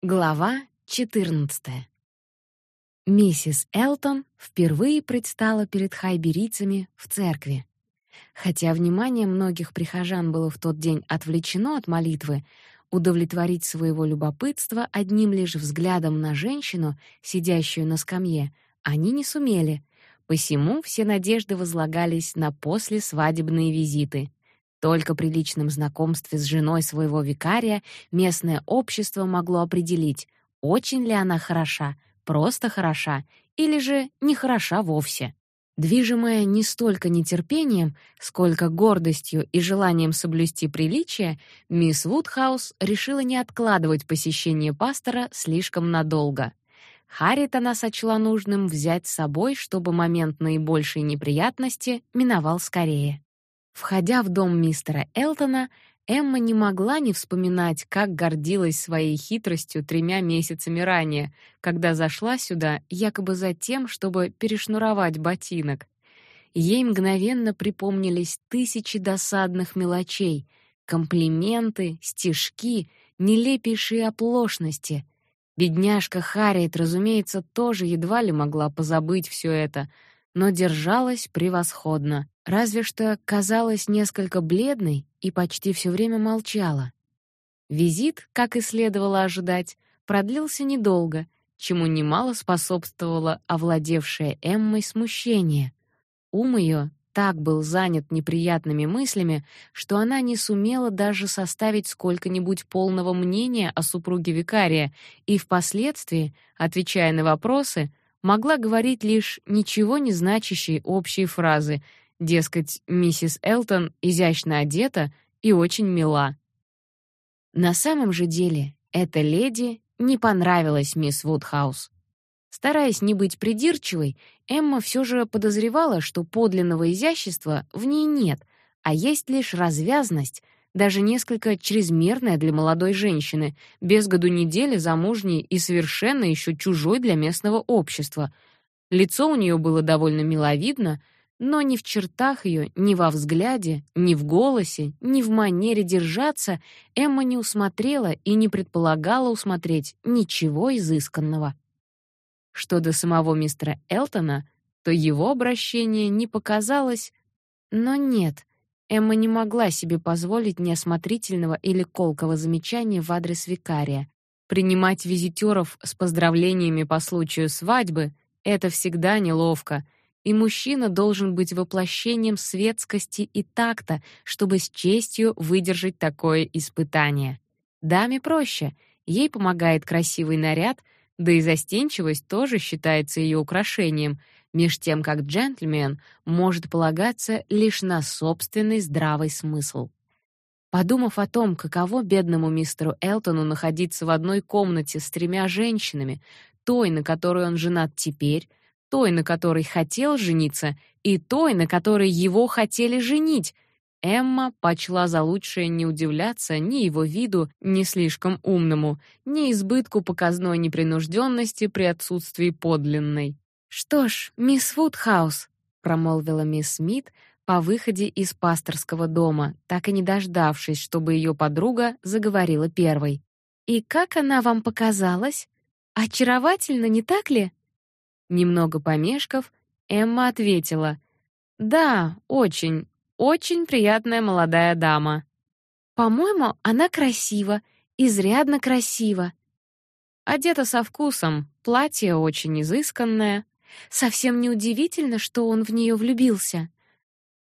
Глава 14. Миссис Элтон впервые предстала перед хайберийцами в церкви. Хотя внимание многих прихожан было в тот день отвлечено от молитвы, удовлетворить своего любопытства одним лишь взглядом на женщину, сидящую на скамье, они не сумели. Посему все надежды возлагались на послесвадебные визиты. Только при личном знакомстве с женой своего викария местное общество могло определить, очень ли она хороша, просто хороша или же не хороша вовсе. Движимая не столько нетерпением, сколько гордостью и желанием соблюсти приличие, мисс Вудхаус решила не откладывать посещение пастора слишком надолго. Харриет она сочла нужным взять с собой, чтобы момент наибольшей неприятности миновал скорее. Входя в дом мистера Элтона, Эмма не могла не вспоминать, как гордилась своей хитростью тремя месяцами ранее, когда зашла сюда якобы за тем, чтобы перешнуровать ботинок. Ей мгновенно припомнились тысячи досадных мелочей, комплименты, стишки, нелепейшие оплошности. Бедняжка Харриет, разумеется, тоже едва ли могла позабыть все это, но держалась превосходно разве что казалась несколько бледной и почти все время молчала. Визит, как и следовало ожидать, продлился недолго, чему немало способствовало овладевшее Эммой смущение. Ум ее так был занят неприятными мыслями, что она не сумела даже составить сколько-нибудь полного мнения о супруге викария и впоследствии, отвечая на вопросы, могла говорить лишь ничего не значащие общие фразы — Дескать, миссис Элтон изящно одета и очень мила. На самом же деле, эта леди не понравилась мисс Вудхаус. Стараясь не быть придирчивой, Эмма все же подозревала, что подлинного изящества в ней нет, а есть лишь развязность, даже несколько чрезмерная для молодой женщины, без году недели замужней и совершенно еще чужой для местного общества. Лицо у нее было довольно миловидно, но ни в чертах ее, ни во взгляде, ни в голосе, ни в манере держаться Эмма не усмотрела и не предполагала усмотреть ничего изысканного. Что до самого мистера Элтона, то его обращение не показалось, но нет, Эмма не могла себе позволить неосмотрительного или колкого замечания в адрес викария. Принимать визитеров с поздравлениями по случаю свадьбы — это всегда неловко — и мужчина должен быть воплощением светскости и такта, чтобы с честью выдержать такое испытание. Даме проще, ей помогает красивый наряд, да и застенчивость тоже считается ее украшением, меж тем как джентльмен может полагаться лишь на собственный здравый смысл. Подумав о том, каково бедному мистеру Элтону находиться в одной комнате с тремя женщинами, той, на которой он женат теперь, той, на которой хотел жениться, и той, на которой его хотели женить. Эмма почла за лучшее не удивляться ни его виду, ни слишком умному, ни избытку показной непринужденности при отсутствии подлинной. «Что ж, мисс Вудхаус», — промолвила мисс Смит по выходе из пасторского дома, так и не дождавшись, чтобы ее подруга заговорила первой. «И как она вам показалась? Очаровательно, не так ли?» Немного помешков, Эмма ответила: "Да, очень, очень приятная молодая дама. По-моему, она красива, изрядно красива. Одета со вкусом, платье очень изысканное. Совсем неудивительно, что он в нее влюбился.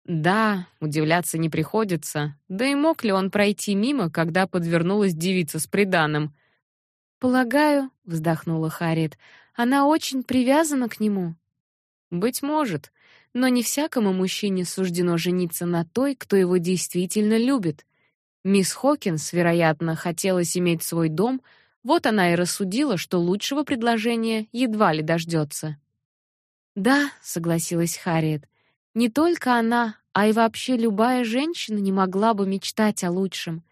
Да, удивляться не приходится. Да и мог ли он пройти мимо, когда подвернулась девица с приданым? Полагаю, вздохнула Харит. Она очень привязана к нему. Быть может, но не всякому мужчине суждено жениться на той, кто его действительно любит. Мисс Хокинс, вероятно, хотела иметь свой дом, вот она и рассудила, что лучшего предложения едва ли дождется. Да, согласилась Харриет. Не только она, а и вообще любая женщина не могла бы мечтать о лучшем.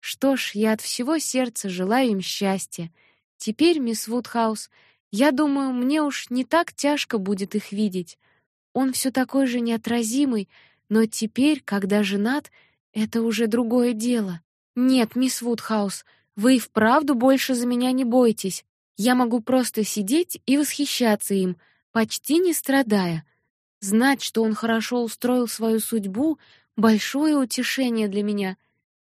Что ж, я от всего сердца желаю им счастья. Теперь, мисс Вудхаус, я думаю, мне уж не так тяжко будет их видеть. Он все такой же неотразимый, но теперь, когда женат, это уже другое дело. Нет, мисс Вудхаус, Вы и вправду больше за меня не бойтесь. Я могу просто сидеть и восхищаться им, почти не страдая. Знать, что он хорошо устроил свою судьбу, большое утешение для меня.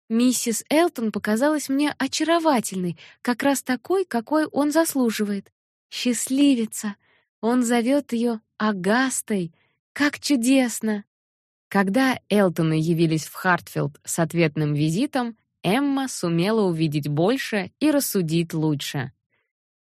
Миссис Элтон показалась мне очаровательной, как раз такой, какой он заслуживает. Счастливица. Он зовет ее Агастой. Как чудесно. Когда Элтоны явились в Хартфилд с ответным визитом, Эмма сумела увидеть больше и рассудить лучше.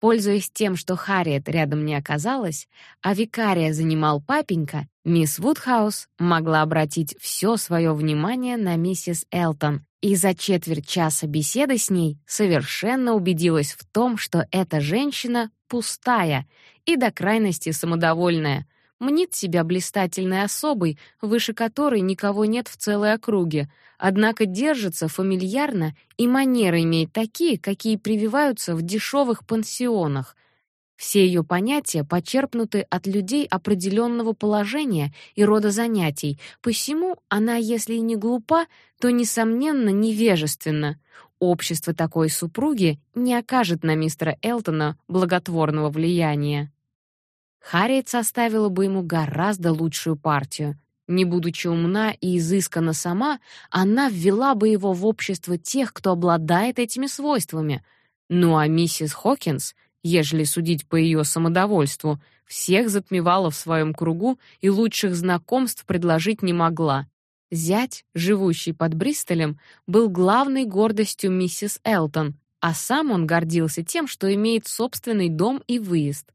Пользуясь тем, что Харриет рядом не оказалась, а викария занимал папенька, мисс Вудхаус могла обратить все свое внимание на миссис Элтон, и за четверть часа беседы с ней совершенно убедилась в том, что эта женщина пустая и до крайности самодовольная, мнит себя блистательной особой, выше которой никого нет в целой округе, однако держится фамильярно и манеры имеет такие, какие прививаются в дешевых пансионах. Все ее понятия почерпнуты от людей определенного положения и рода занятий, посему она, если и не глупа, то несомненно невежественна. Общество такой супруги не окажет на мистера Элтона благотворного влияния. Харриет составила бы ему гораздо лучшую партию. Не будучи умна и изысканна сама, она ввела бы его в общество тех, кто обладает этими свойствами. Ну а миссис Хокинс, ежели судить по ее самодовольству, всех затмевала в своем кругу и лучших знакомств предложить не могла. Зять, живущий под Бристолем, был главной гордостью миссис Элтон, а сам он гордился тем, что имеет собственный дом и выезд.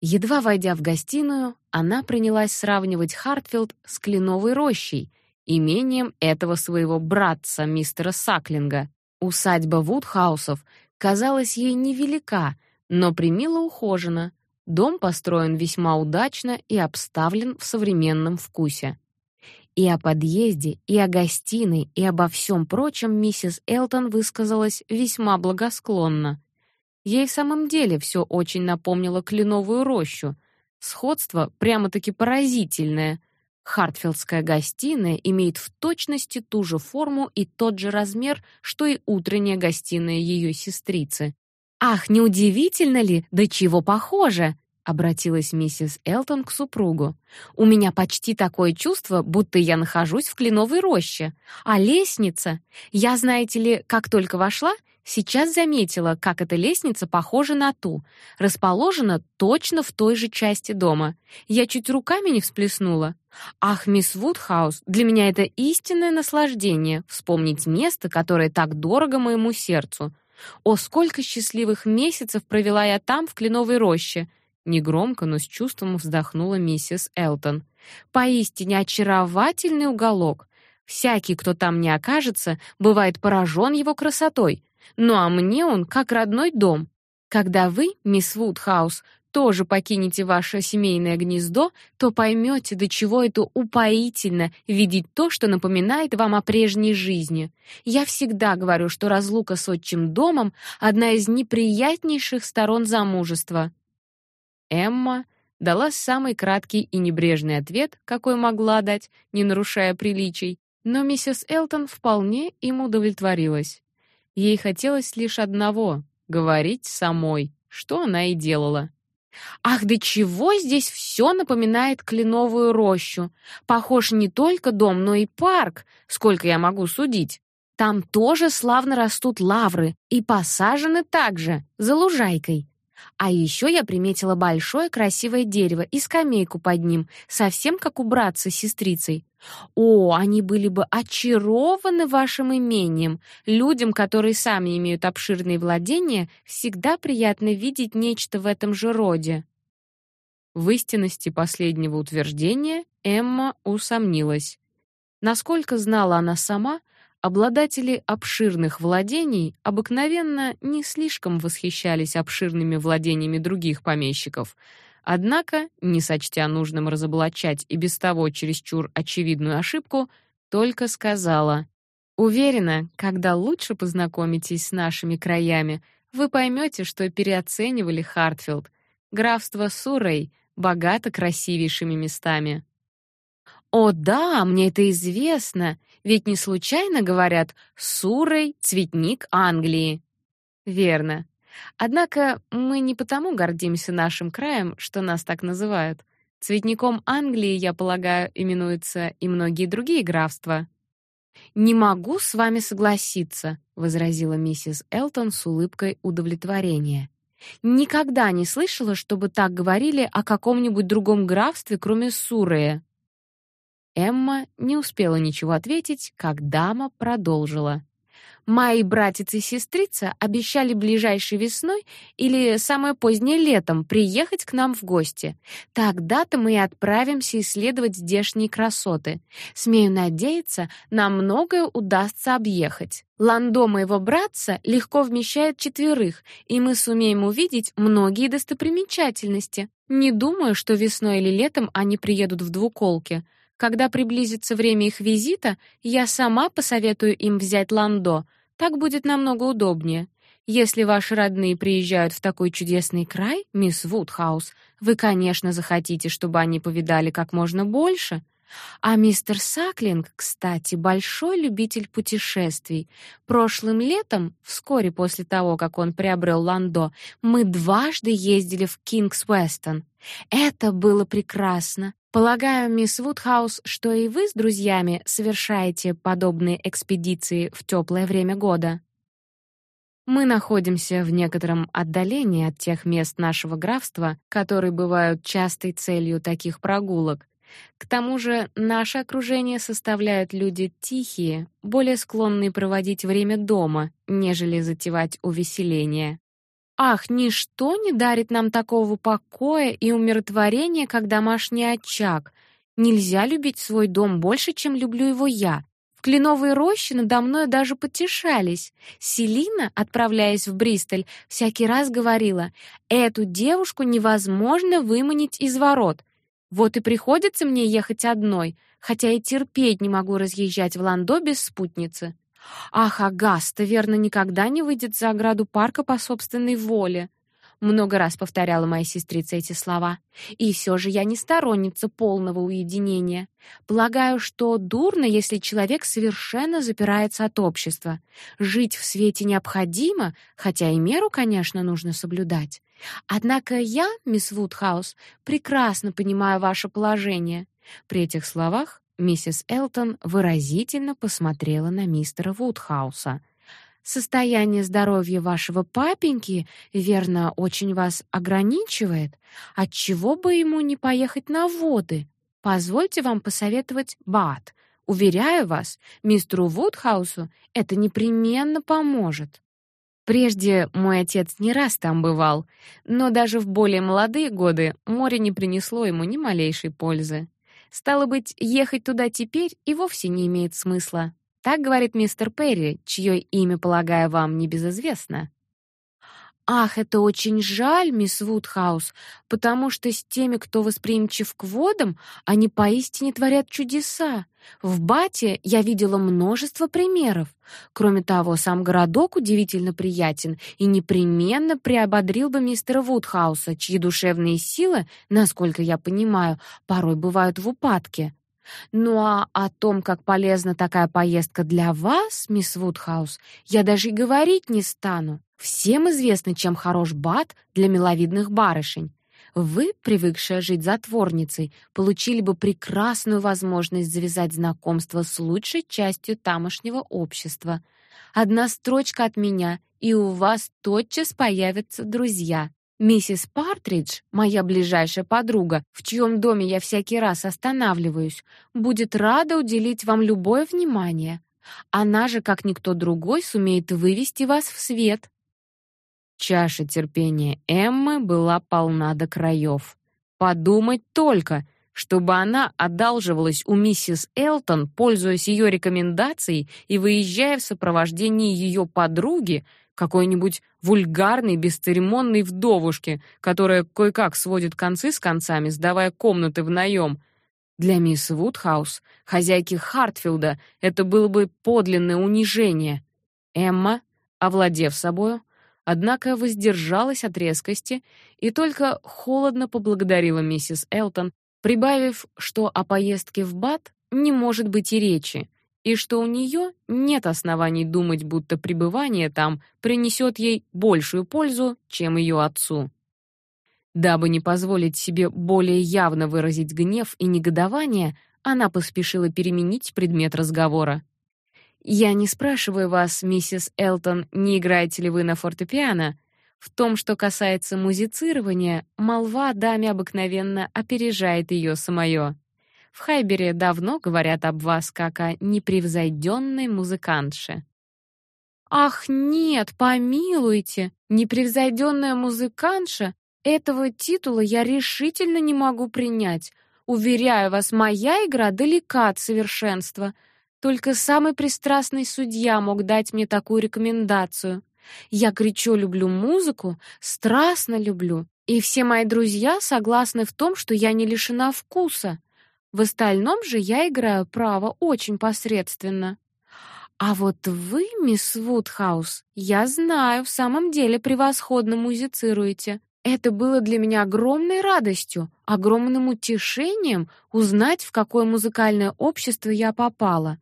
Едва войдя в гостиную, она принялась сравнивать Хартфилд с Кленовой рощей, имением этого своего братца мистера Саклинга. Усадьба Вудхаусов казалась ей невелика, но примило ухожена. Дом построен весьма удачно и обставлен в современном вкусе. И о подъезде, и о гостиной, и обо всем прочем миссис Элтон высказалась весьма благосклонно. Ей в самом деле все очень напомнило кленовую рощу. Сходство прямо-таки поразительное. Хартфилдская гостиная имеет в точности ту же форму и тот же размер, что и утренняя гостиная ее сестрицы. Ах, не удивительно ли, до чего похоже, обратилась миссис Элтон к супругу. У меня почти такое чувство, будто я нахожусь в кленовой роще. А лестница? Я, знаете ли, как только вошла, Сейчас заметила, как эта лестница похожа на ту, расположена точно в той же части дома. Я чуть руками не всплеснула. Ах, мисс Вудхаус, для меня это истинное наслаждение вспомнить место, которое так дорого моему сердцу. О, сколько счастливых месяцев провела я там в кленовой роще. Негромко, но с чувством вздохнула миссис Элтон. Поистине очаровательный уголок. Всякий, кто там не окажется, бывает поражен его красотой. Ну а мне он как родной дом. Когда вы, мисс Вудхаус, тоже покинете ваше семейное гнездо, то поймете, до чего это упоительно видеть то, что напоминает вам о прежней жизни. Я всегда говорю, что разлука с отчим домом одна из неприятнейших сторон замужества. Эмма дала самый краткий и небрежный ответ, какой могла дать, не нарушая приличий, но миссис Элтон вполне им удовлетворилась. Ей хотелось лишь одного — говорить самой, что она и делала. Ах, да чего здесь все напоминает кленовую рощу. Похож не только дом, но и парк, сколько я могу судить. Там тоже славно растут лавры и посажены также, за лужайкой. А еще я приметила большое красивое дерево и скамейку под ним, совсем как у братца с сестрицей. О, они были бы очарованы вашим имением. Людям, которые сами имеют обширные владения, всегда приятно видеть нечто в этом же роде. В истинности последнего утверждения Эмма усомнилась. Насколько знала она сама, Обладатели обширных владений обыкновенно не слишком восхищались обширными владениями других помещиков. Однако, не сочтя нужным разоблачать и без того чересчур очевидную ошибку, только сказала: "Уверена, когда лучше познакомитесь с нашими краями, вы поймете, что переоценивали Хартфилд. Графство Суррей богато красивейшими местами". О, да, мне это известно, ведь не случайно говорят Суррей цветник Англии. Верно. Однако мы не потому гордимся нашим краем, что нас так называют. Цветником Англии, я полагаю, именуются и многие другие графства. Не могу с вами согласиться, возразила миссис Элтон с улыбкой удовлетворения. Никогда не слышала, чтобы так говорили о каком-нибудь другом графстве, кроме Суррея. Эмма не успела ничего ответить, как дама продолжила. Мои братец и сестрица обещали ближайшей весной или самое позднее летом приехать к нам в гости. Тогда-то мы и отправимся исследовать здешние красоты. Смею надеяться, нам многое удастся объехать. Ландо моего братца легко вмещает четверых, и мы сумеем увидеть многие достопримечательности. Не думаю, что весной или летом они приедут в двуколке. Когда приблизится время их визита, я сама посоветую им взять ландо. Так будет намного удобнее. Если ваши родные приезжают в такой чудесный край, мисс Вудхаус, вы, конечно, захотите, чтобы они повидали как можно больше. А мистер Саклинг, кстати, большой любитель путешествий. Прошлым летом, вскоре после того, как он приобрел Ландо, мы дважды ездили в Кингс-Вестон. Это было прекрасно. Полагаю, мисс Вудхаус, что и вы с друзьями совершаете подобные экспедиции в теплое время года. Мы находимся в некотором отдалении от тех мест нашего графства, которые бывают частой целью таких прогулок. К тому же, наше окружение составляют люди тихие, более склонные проводить время дома, нежели затевать увеселения. Ах, ничто не дарит нам такого покоя и умиротворения, как домашний очаг. Нельзя любить свой дом больше, чем люблю его я. В кленовой роще надо мной даже потешались. Селина, отправляясь в Бристоль, всякий раз говорила: "Эту девушку невозможно выманить из ворот". Вот и приходится мне ехать одной, хотя и терпеть не могу разъезжать в Ландо без спутницы. Ах, Агаста, верно, никогда не выйдет за ограду парка по собственной воле. Много раз повторяла моя сестрица эти слова. И все же я не сторонница полного уединения. Полагаю, что дурно, если человек совершенно запирается от общества. Жить в свете необходимо, хотя и меру, конечно, нужно соблюдать. Однако я, мисс Вудхаус, прекрасно понимаю ваше положение. При этих словах Миссис Элтон выразительно посмотрела на мистера Вудхауса. Состояние здоровья вашего папеньки, верно, очень вас ограничивает. Отчего бы ему не поехать на воды? Позвольте вам посоветовать Бат. Уверяю вас, мистеру Вудхаусу это непременно поможет. Прежде мой отец не раз там бывал, но даже в более молодые годы море не принесло ему ни малейшей пользы. Стало быть, ехать туда теперь и вовсе не имеет смысла. Так говорит мистер Перри, чье имя, полагаю, вам не безызвестно. Ах, это очень жаль, мисс Вудхаус, потому что с теми, кто восприимчив к водам, они поистине творят чудеса. В Бате я видела множество примеров. Кроме того, сам городок удивительно приятен и непременно приободрил бы мистера Вудхауса, чьи душевные силы, насколько я понимаю, порой бывают в упадке. Ну а о том, как полезна такая поездка для вас, мисс Вудхаус, я даже и говорить не стану. Всем известно, чем хорош бат для миловидных барышень. Вы, привыкшая жить затворницей, получили бы прекрасную возможность завязать знакомство с лучшей частью тамошнего общества. Одна строчка от меня, и у вас тотчас появятся друзья. Миссис Партридж, моя ближайшая подруга, в чьем доме я всякий раз останавливаюсь, будет рада уделить вам любое внимание. Она же, как никто другой, сумеет вывести вас в свет. Чаша терпения Эммы была полна до краев. Подумать только, чтобы она одалживалась у миссис Элтон, пользуясь ее рекомендацией и выезжая в сопровождении ее подруги, какой-нибудь вульгарной, бесцеремонной вдовушки, которая кое-как сводит концы с концами, сдавая комнаты в наем. Для мисс Вудхаус, хозяйки Хартфилда, это было бы подлинное унижение. Эмма, овладев собою, однако воздержалась от резкости и только холодно поблагодарила миссис Элтон, прибавив, что о поездке в Бат не может быть и речи, и что у нее нет оснований думать, будто пребывание там принесет ей большую пользу, чем ее отцу. Дабы не позволить себе более явно выразить гнев и негодование, она поспешила переменить предмет разговора. Я не спрашиваю вас, миссис Элтон, не играете ли вы на фортепиано. В том, что касается музицирования, молва даме обыкновенно опережает ее самое. В Хайбере давно говорят об вас как о непревзойденной музыкантше. Ах, нет, помилуйте, непревзойденная музыкантша этого титула я решительно не могу принять. Уверяю вас, моя игра далека от совершенства. Только самый пристрастный судья мог дать мне такую рекомендацию. Я кричу люблю музыку, страстно люблю, и все мои друзья согласны в том, что я не лишена вкуса. В остальном же я играю право очень посредственно. А вот вы, мисс Вудхаус, я знаю, в самом деле превосходно музицируете. Это было для меня огромной радостью, огромным утешением узнать, в какое музыкальное общество я попала.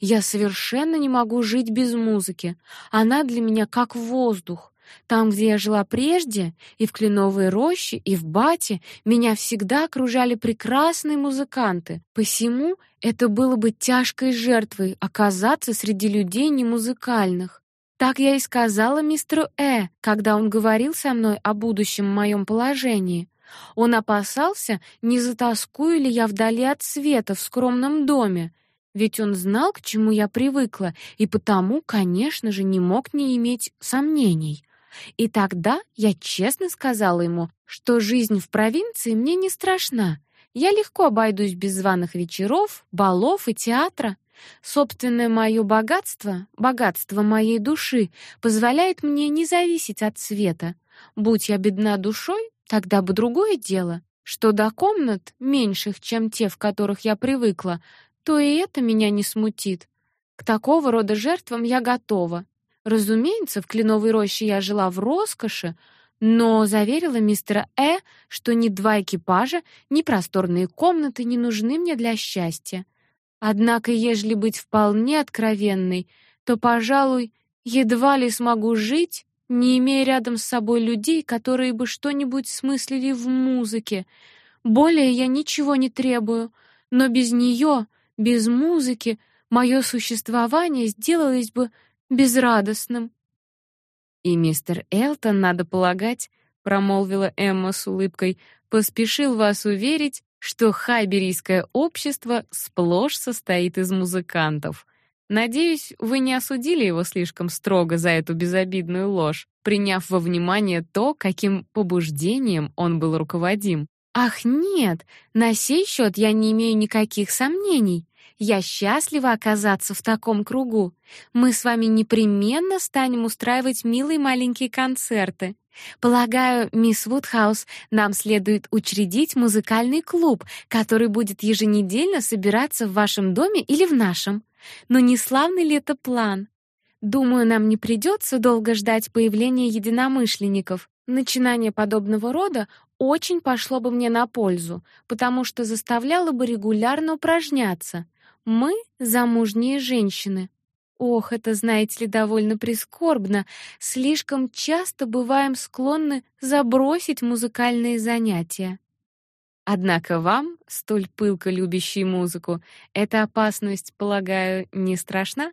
Я совершенно не могу жить без музыки. Она для меня как воздух. Там, где я жила прежде, и в Кленовой роще, и в Бате, меня всегда окружали прекрасные музыканты. Посему это было бы тяжкой жертвой оказаться среди людей немузыкальных. Так я и сказала мистеру Э, когда он говорил со мной о будущем моем положении. Он опасался, не затаскую ли я вдали от света в скромном доме, ведь он знал, к чему я привыкла, и потому, конечно же, не мог не иметь сомнений. И тогда я честно сказала ему, что жизнь в провинции мне не страшна. Я легко обойдусь без званых вечеров, балов и театра. Собственное мое богатство, богатство моей души, позволяет мне не зависеть от света. Будь я бедна душой, тогда бы другое дело. Что до комнат, меньших, чем те, в которых я привыкла, то и это меня не смутит. К такого рода жертвам я готова. Разумеется, в Кленовой роще я жила в роскоши, но заверила мистера Э, что ни два экипажа, ни просторные комнаты не нужны мне для счастья. Однако, ежели быть вполне откровенной, то, пожалуй, едва ли смогу жить, не имея рядом с собой людей, которые бы что-нибудь смыслили в музыке. Более я ничего не требую, но без нее, без музыки, мое существование сделалось бы безрадостным. И мистер Элтон, надо полагать, промолвила Эмма с улыбкой, поспешил вас уверить, что хайберийское общество сплошь состоит из музыкантов. Надеюсь, вы не осудили его слишком строго за эту безобидную ложь, приняв во внимание то, каким побуждением он был руководим. Ах, нет, на сей счет я не имею никаких сомнений. Я счастлива оказаться в таком кругу. Мы с вами непременно станем устраивать милые маленькие концерты. Полагаю, мисс Вудхаус, нам следует учредить музыкальный клуб, который будет еженедельно собираться в вашем доме или в нашем. Но не славный ли это план? Думаю, нам не придется долго ждать появления единомышленников. Начинание подобного рода очень пошло бы мне на пользу, потому что заставляло бы регулярно упражняться. Мы замужние женщины. Ох, это, знаете ли, довольно прискорбно. Слишком часто бываем склонны забросить музыкальные занятия. Однако вам, столь пылко любящей музыку, эта опасность, полагаю, не страшна?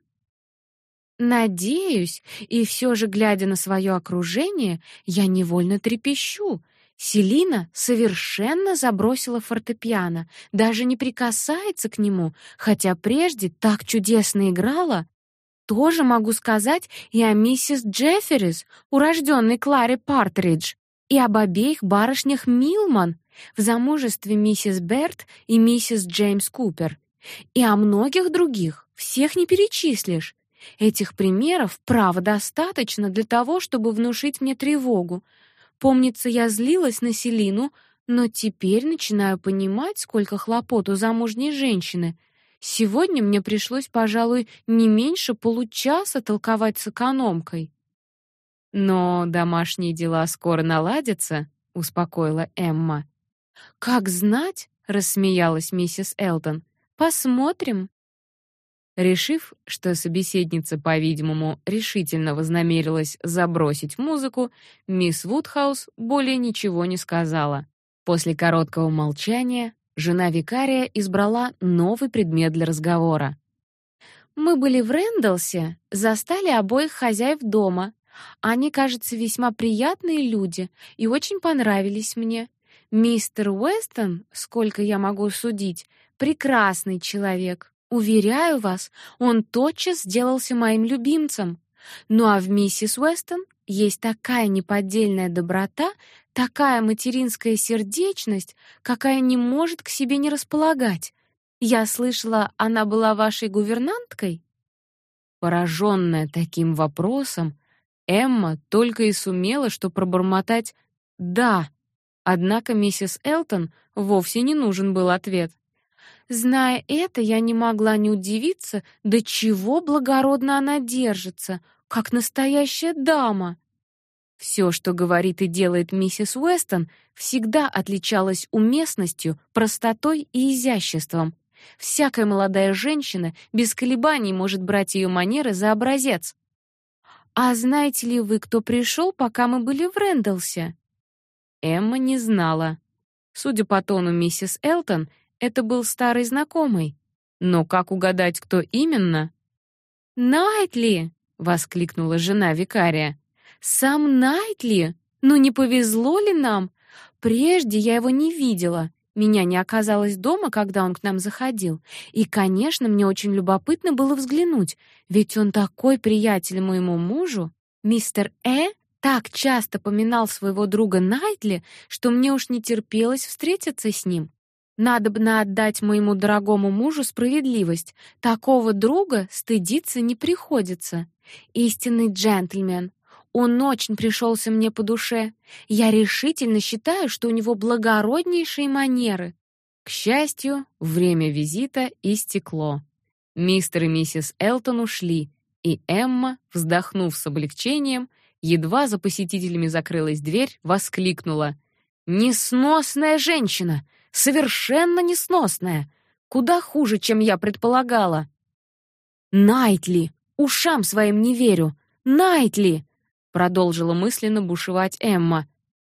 Надеюсь, и все же, глядя на свое окружение, я невольно трепещу — Селина совершенно забросила фортепиано, даже не прикасается к нему, хотя прежде так чудесно играла. Тоже могу сказать и о миссис Джефферис, урожденной Кларе Партридж, и об обеих барышнях Милман, в замужестве миссис Берт и миссис Джеймс Купер, и о многих других, всех не перечислишь. Этих примеров, право, достаточно для того, чтобы внушить мне тревогу, Помнится, я злилась на Селину, но теперь начинаю понимать, сколько хлопот у замужней женщины. Сегодня мне пришлось, пожалуй, не меньше получаса толковать с экономкой. Но домашние дела скоро наладятся, успокоила Эмма. Как знать, рассмеялась миссис Элтон. Посмотрим. Решив, что собеседница, по-видимому, решительно вознамерилась забросить музыку, мисс Вудхаус более ничего не сказала. После короткого молчания жена викария избрала новый предмет для разговора. Мы были в Рэндалсе, застали обоих хозяев дома. Они, кажется, весьма приятные люди и очень понравились мне. Мистер Уэстон, сколько я могу судить, прекрасный человек. Уверяю вас, он тотчас сделался моим любимцем. Ну а в миссис Уэстон есть такая неподдельная доброта, такая материнская сердечность, какая не может к себе не располагать. Я слышала, она была вашей гувернанткой. Пораженная таким вопросом, Эмма только и сумела что пробормотать «да». Однако миссис Элтон вовсе не нужен был ответ. Зная это, я не могла не удивиться, до чего благородно она держится, как настоящая дама. Все, что говорит и делает миссис Уэстон, всегда отличалось уместностью, простотой и изяществом. Всякая молодая женщина без колебаний может брать ее манеры за образец. А знаете ли вы, кто пришел, пока мы были в Рэндалсе? Эмма не знала. Судя по тону миссис Элтон, это был старый знакомый. Но как угадать, кто именно? «Найтли!» — воскликнула жена викария. «Сам Найтли! Ну не повезло ли нам? Прежде я его не видела. Меня не оказалось дома, когда он к нам заходил. И, конечно, мне очень любопытно было взглянуть, ведь он такой приятель моему мужу. Мистер Э так часто поминал своего друга Найтли, что мне уж не терпелось встретиться с ним. Надо бы отдать моему дорогому мужу справедливость. Такого друга стыдиться не приходится. Истинный джентльмен. Он очень пришелся мне по душе. Я решительно считаю, что у него благороднейшие манеры. К счастью, время визита истекло. Мистер и миссис Элтон ушли, и Эмма, вздохнув с облегчением, едва за посетителями закрылась дверь, воскликнула: "Несносная женщина! Совершенно несносная! Куда хуже, чем я предполагала!" Найтли, ушам своим не верю. Найтли, продолжила мысленно бушевать Эмма.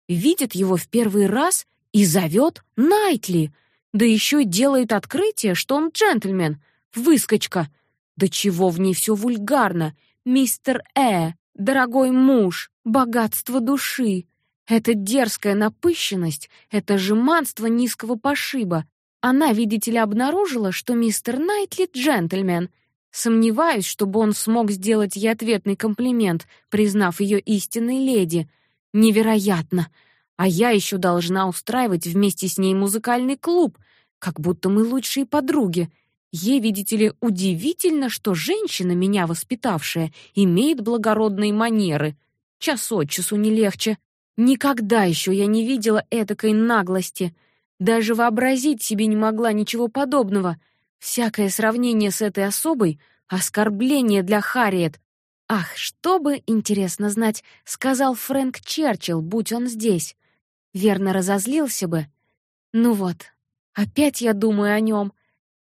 Видит его в первый раз и зовет Найтли, да еще делает открытие, что он джентльмен, выскочка. Да чего в ней все вульгарно, мистер Э, дорогой муж, богатство души. Это дерзкая напыщенность, это жеманство низкого пошиба. Она, видите ли, обнаружила, что мистер Найтли джентльмен. Сомневаюсь, чтобы он смог сделать ей ответный комплимент, признав ее истинной леди. Невероятно. А я еще должна устраивать вместе с ней музыкальный клуб, как будто мы лучшие подруги. Ей, видите ли, удивительно, что женщина, меня воспитавшая, имеет благородные манеры. Час от часу не легче. Никогда еще я не видела этакой наглости. Даже вообразить себе не могла ничего подобного. Всякое сравнение с этой особой — оскорбление для Харриет. Ах, что бы, интересно знать, сказал Фрэнк Черчилль, будь он здесь. Верно разозлился бы. Ну вот, опять я думаю о нем.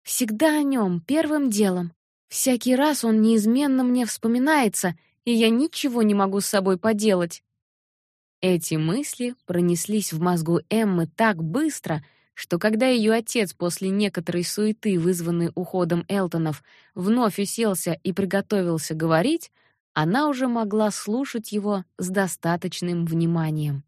Всегда о нем, первым делом. Всякий раз он неизменно мне вспоминается, и я ничего не могу с собой поделать. Эти мысли пронеслись в мозгу Эммы так быстро, что когда ее отец после некоторой суеты, вызванной уходом Элтонов, вновь уселся и приготовился говорить, она уже могла слушать его с достаточным вниманием.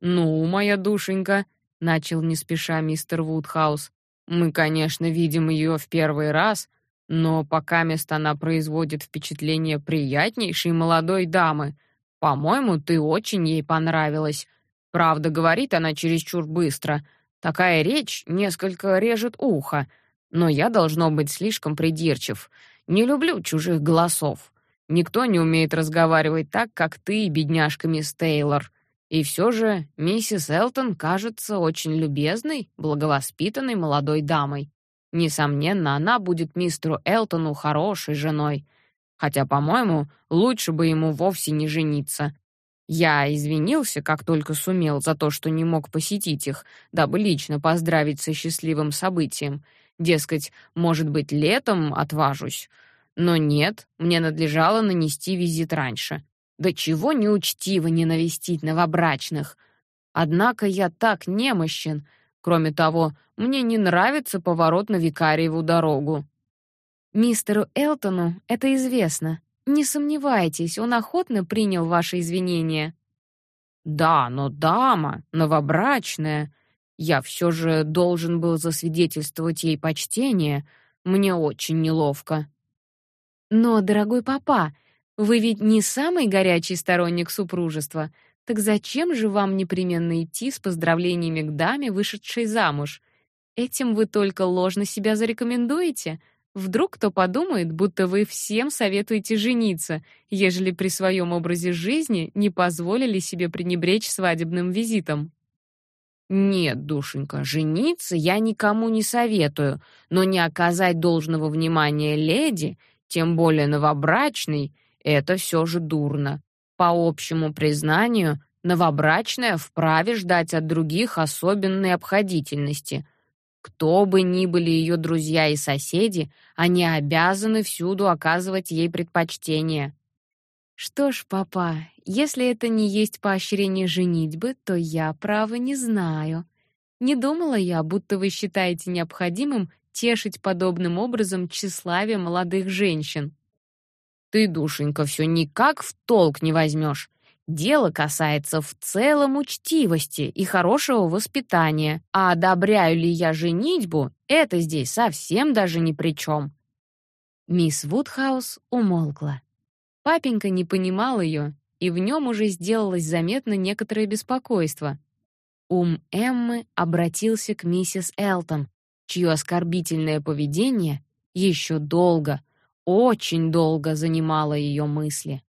«Ну, моя душенька», — начал не спеша мистер Вудхаус, мы, конечно, видим ее в первый раз, но пока мест она производит впечатление приятнейшей молодой дамы. По-моему, ты очень ей понравилась. Правда, говорит она чересчур быстро. Такая речь несколько режет ухо, но я должно быть слишком придирчив. Не люблю чужих голосов. Никто не умеет разговаривать так, как ты, бедняжка мисс Тейлор. И все же миссис Элтон кажется очень любезной, благовоспитанной молодой дамой. Несомненно, она будет мистеру Элтону хорошей женой. Хотя, по-моему, лучше бы ему вовсе не жениться. Я извинился, как только сумел, за то, что не мог посетить их, дабы лично поздравить со счастливым событием. Дескать, может быть, летом отважусь. Но нет, мне надлежало нанести визит раньше. Да чего неучтиво не навестить новобрачных. Однако я так немощен. Кроме того, мне не нравится поворот на Викариеву дорогу. Мистеру Элтону это известно. Не сомневайтесь, он охотно принял ваши извинения. Да, но дама, новобрачная, я все же должен был засвидетельствовать ей почтение. Мне очень неловко. Но, дорогой папа, вы ведь не самый горячий сторонник супружества. Так зачем же вам непременно идти с поздравлениями к даме, вышедшей замуж? Этим вы только ложно себя зарекомендуете. Вдруг кто подумает, будто вы всем советуете жениться, ежели при своем образе жизни не позволили себе пренебречь свадебным визитом. Нет, душенька, жениться я никому не советую, но не оказать должного внимания леди, тем более новобрачной, это все же дурно. По общему признанию, новобрачная вправе ждать от других особенной обходительности. Кто бы ни были ее друзья и соседи, они обязаны всюду оказывать ей предпочтение. Что ж, папа, если это не есть поощрение женитьбы, то я право не знаю. Не думала я, будто вы считаете необходимым тешить подобным образом тщеславие молодых женщин. Ты, душенька, все никак в толк не возьмешь. Дело касается в целом учтивости и хорошего воспитания, а одобряю ли я женитьбу, это здесь совсем даже ни при чем. Мисс Вудхаус умолкла. Папенька не понимал ее, и в нем уже сделалось заметно некоторое беспокойство. Ум Эммы обратился к миссис Элтон, чье оскорбительное поведение еще долго, очень долго занимало ее мысли.